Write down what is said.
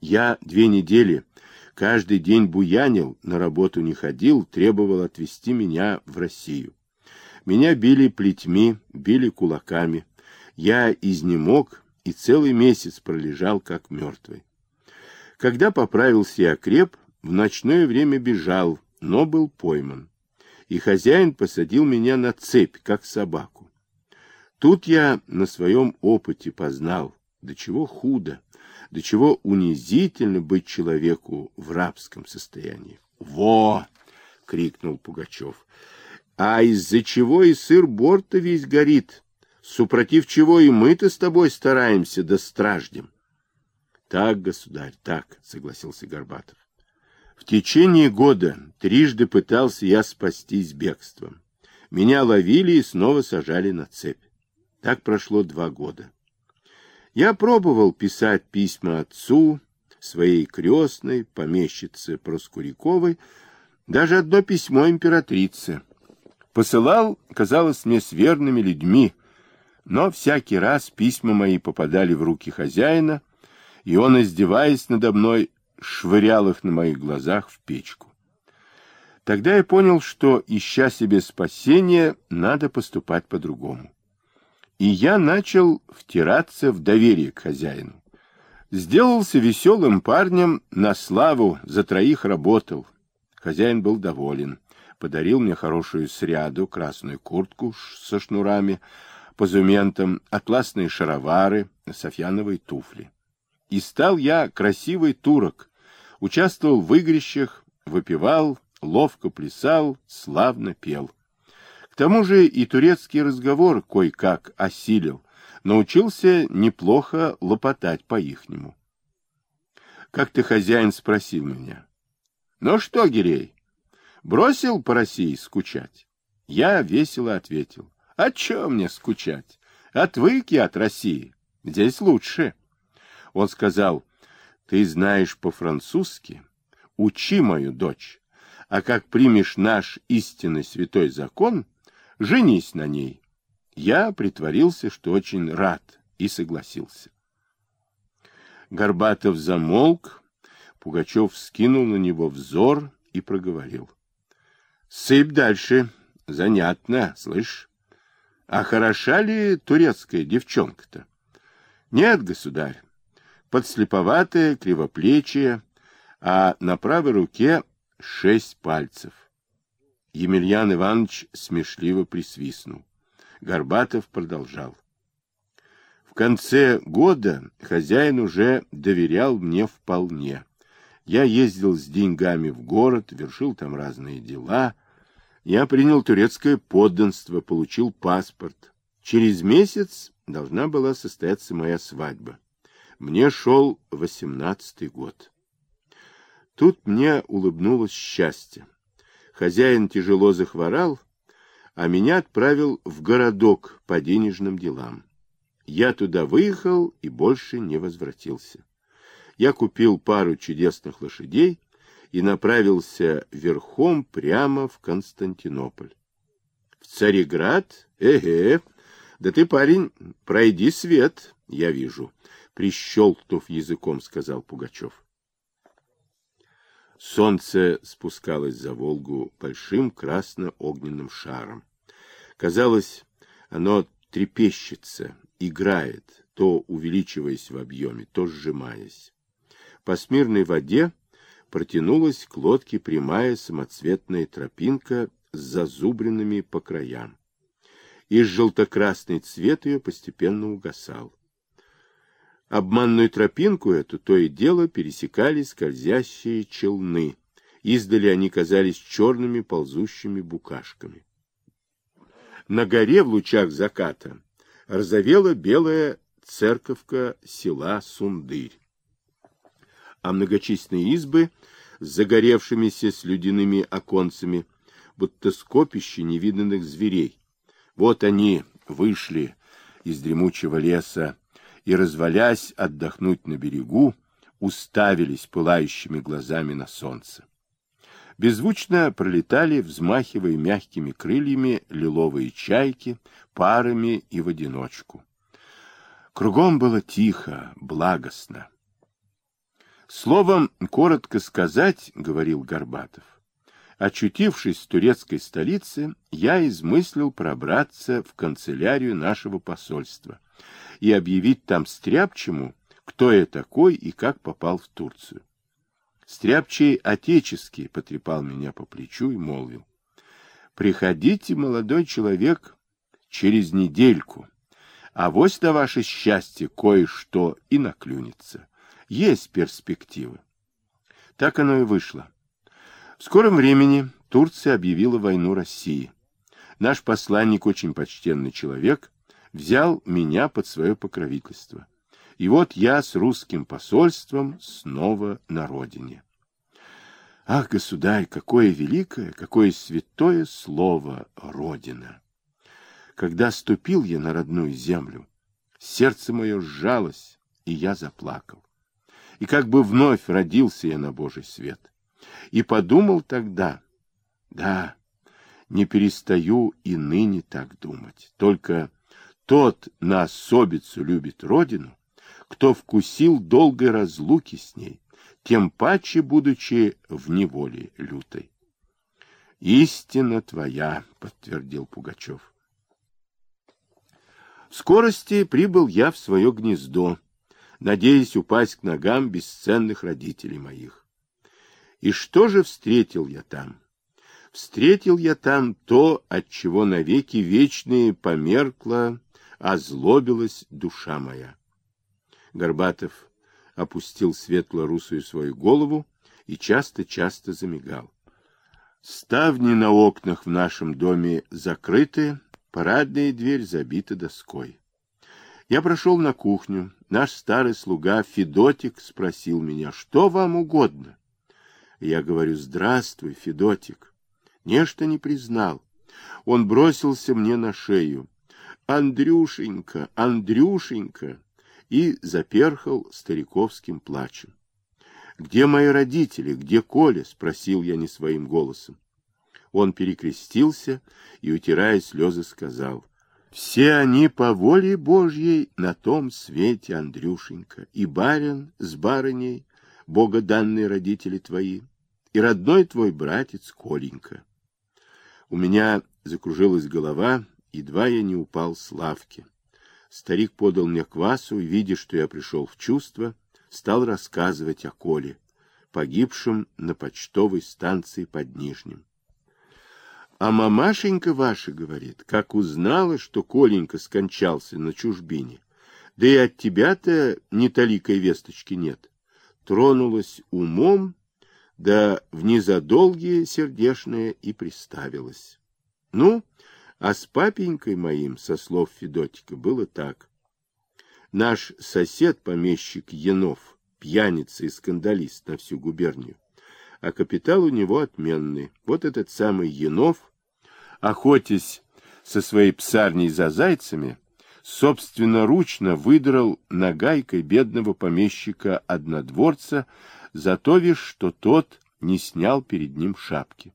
Я две недели каждый день буянил, на работу не ходил, требовал отвезти меня в Россию. Меня били плетьми, били кулаками. Я изнемог и целый месяц пролежал как мертвый. Когда поправился и окреп, в ночное время бежал, но был пойман. И хозяин посадил меня на цепь, как собаку. Тут я на своем опыте познал, до чего худо, до чего унизительно быть человеку в рабском состоянии. «Во!» — крикнул Пугачев. «А из-за чего и сыр борта весь горит, супротив чего и мы-то с тобой стараемся да страждем?» «Так, государь, так», — согласился Горбатов. В течение года трижды пытался я спастись бегством. Меня ловили и снова сажали на цепь. Так прошло два года. Я пробовал писать письма отцу, своей крестной, помещице Проскуряковой, даже одно письмо императрице. Посылал, казалось мне, с верными людьми, но всякий раз письма мои попадали в руки хозяина, и он, издеваясь надо мной, швырял их на моих глазах в печку. Тогда я понял, что, ища себе спасения, надо поступать по-другому. И я начал втираться в доверие к хозяину. Сделался веселым парнем, на славу, за троих работал. Хозяин был доволен. Подарил мне хорошую сряду, красную куртку со шнурами, позументом, атласные шаровары, софьяновые туфли. И стал я красивый турок, участвовал в игрищах, выпивал, ловко плясал, славно пел. Тому же и турецкий разговор кое-как осилил, научился неплохо лопотать по-ихнему. Как-то хозяин спросил меня, «Ну что, Гирей, бросил по России скучать?» Я весело ответил, «А чё мне скучать? Отвык я от России, здесь лучше». Он сказал, ты знаешь по-французски? Учи мою дочь. А как примешь наш истинный святой закон, женись на ней. Я притворился, что очень рад, и согласился. Горбатов замолк, Пугачев скинул на него взор и проговорил. — Сыпь дальше. Занятно, слышь. А хороша ли турецкая девчонка-то? — Нет, государь подслеповатая, кривоплечие, а на правой руке шесть пальцев. Емельян Иванович смешливо присвистнул. Горбатов продолжал. В конце года хозяин уже доверял мне вполне. Я ездил с деньгами в город, вершил там разные дела. Я принял турецкое подданство, получил паспорт. Через месяц должна была состояться моя свадьба. Мне шел восемнадцатый год. Тут мне улыбнулось счастье. Хозяин тяжело захворал, а меня отправил в городок по денежным делам. Я туда выехал и больше не возвратился. Я купил пару чудесных лошадей и направился верхом прямо в Константинополь. В Цареград? Эге, да ты, парень, пройди свет, я вижу прищелкнув языком, сказал Пугачев. Солнце спускалось за Волгу большим красно-огненным шаром. Казалось, оно трепещется, играет, то увеличиваясь в объеме, то сжимаясь. По смирной воде протянулась к лодке прямая самоцветная тропинка с зазубринами по краям. И желто-красный цвет ее постепенно угасал. Обманную тропинку эту то и дело пересекали скользящие челны. Издали они казались черными ползущими букашками. На горе в лучах заката разовела белая церковка села Сундырь. А многочисленные избы с загоревшимися слюдяными оконцами, будто скопище невиданных зверей. Вот они вышли из дремучего леса, и, развалясь отдохнуть на берегу, уставились пылающими глазами на солнце. Беззвучно пролетали, взмахивая мягкими крыльями, лиловые чайки, парами и в одиночку. Кругом было тихо, благостно. Словом, коротко сказать, — говорил Горбатов, — очутившись в турецкой столице, я измыслил пробраться в канцелярию нашего посольства и объявить там стряпчему, кто я такой и как попал в Турцию. Стряпчий отеческий потрепал меня по плечу и молвил. Приходите, молодой человек, через недельку, а вось на ваше счастье кое-что и наклюнется. Есть перспективы. Так оно и вышло. В скором времени Турция объявила войну России. Наш посланник, очень почтенный человек, взял меня под свое покровительство. И вот я с русским посольством снова на родине. Ах, государь, какое великое, какое святое слово «Родина». Когда ступил я на родную землю, сердце мое сжалось, и я заплакал. И как бы вновь родился я на Божий свет. И подумал тогда, да, не перестаю и ныне так думать, только тот на особицу любит родину, кто вкусил долгой разлуки с ней, тем паче будучи в неволе лютой. «Истина твоя», — подтвердил Пугачев. В скорости прибыл я в свое гнездо, надеясь упасть к ногам бесценных родителей моих. И что же встретил я там? Встретил я там то, от чего навеки вечные померкла, озлобилась душа моя. Горбатов опустил светло-русую свою голову и часто-часто замигал. Ставни на окнах в нашем доме закрыты, парадная дверь забита доской. Я прошел на кухню. Наш старый слуга Федотик спросил меня, что вам угодно. Я говорю, здравствуй, Федотик. Нечто не признал. Он бросился мне на шею. Андрюшенька, Андрюшенька! и заперхал стариковским плачем. «Где мои родители? Где Коля?» — спросил я не своим голосом. Он перекрестился и, утирая слезы, сказал, «Все они по воле Божьей на том свете, Андрюшенька, и барин с барыней, богоданные родители твои, и родной твой братец Коленька». У меня закружилась голова, едва я не упал с лавки. Старик подал мне квасу и, видя, что я пришел в чувство, стал рассказывать о Коле, погибшем на почтовой станции под Нижним. А мамашенька ваша, говорит, как узнала, что Коленька скончался на чужбине, да и от тебя-то ни толикой весточки нет, тронулась умом, да в незадолгие сердешное и приставилась. Ну, а с папенькой моим, со слов Федотика, было так. Наш сосед, помещик Янов, пьяница и скандалист на всю губернию, а капитал у него отменный. Вот этот самый Янов, охотясь со своей псарней за зайцами, собственноручно выдрал нагайкой бедного помещика-однодворца за то, вишь, что тот не снял перед ним шапки.